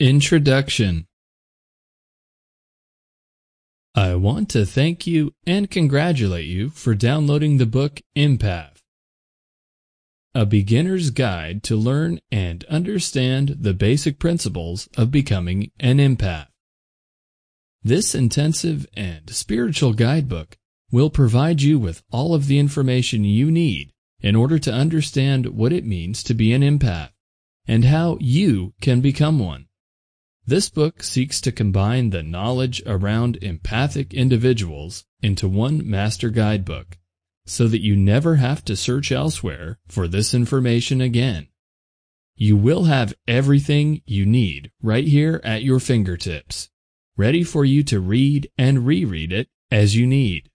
Introduction I want to thank you and congratulate you for downloading the book Empath, a beginner's guide to learn and understand the basic principles of becoming an empath. This intensive and spiritual guidebook will provide you with all of the information you need in order to understand what it means to be an empath and how you can become one. This book seeks to combine the knowledge around empathic individuals into one master guidebook so that you never have to search elsewhere for this information again. You will have everything you need right here at your fingertips, ready for you to read and reread it as you need.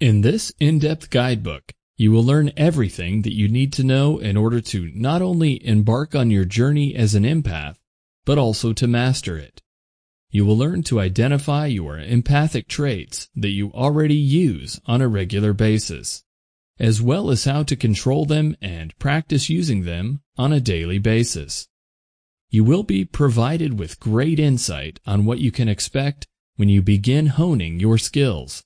In this in-depth guidebook, you will learn everything that you need to know in order to not only embark on your journey as an empath, but also to master it. You will learn to identify your empathic traits that you already use on a regular basis, as well as how to control them and practice using them on a daily basis. You will be provided with great insight on what you can expect when you begin honing your skills,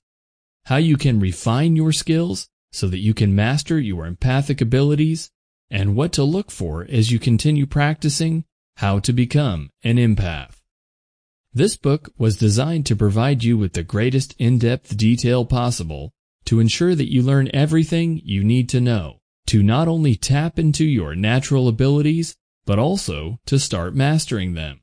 how you can refine your skills so that you can master your empathic abilities, and what to look for as you continue practicing how to Become an Empath. This book was designed to provide you with the greatest in-depth detail possible to ensure that you learn everything you need to know to not only tap into your natural abilities, but also to start mastering them.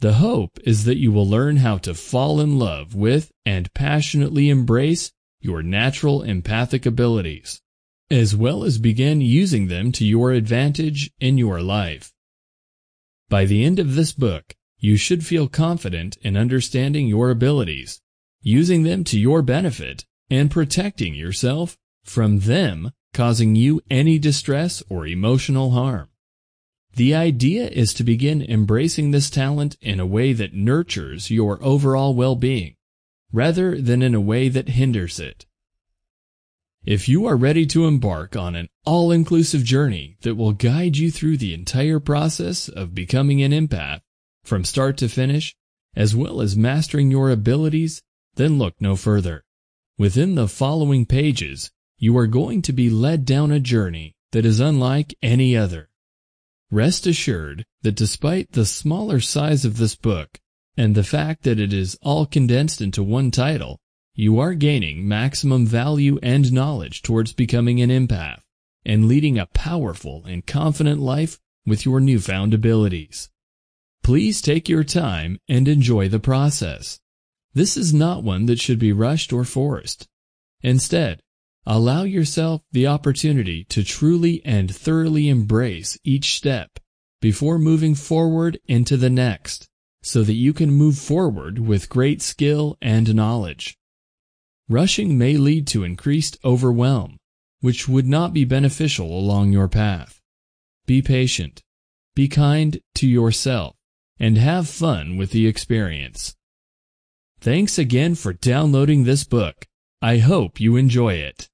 The hope is that you will learn how to fall in love with and passionately embrace your natural empathic abilities, as well as begin using them to your advantage in your life. By the end of this book, you should feel confident in understanding your abilities, using them to your benefit, and protecting yourself from them causing you any distress or emotional harm. The idea is to begin embracing this talent in a way that nurtures your overall well-being, rather than in a way that hinders it. If you are ready to embark on an all-inclusive journey that will guide you through the entire process of becoming an empath, from start to finish, as well as mastering your abilities, then look no further. Within the following pages, you are going to be led down a journey that is unlike any other. Rest assured that despite the smaller size of this book, and the fact that it is all condensed into one title, you are gaining maximum value and knowledge towards becoming an empath and leading a powerful and confident life with your newfound abilities. Please take your time and enjoy the process. This is not one that should be rushed or forced. Instead, allow yourself the opportunity to truly and thoroughly embrace each step before moving forward into the next so that you can move forward with great skill and knowledge. Rushing may lead to increased overwhelm, which would not be beneficial along your path. Be patient, be kind to yourself, and have fun with the experience. Thanks again for downloading this book. I hope you enjoy it.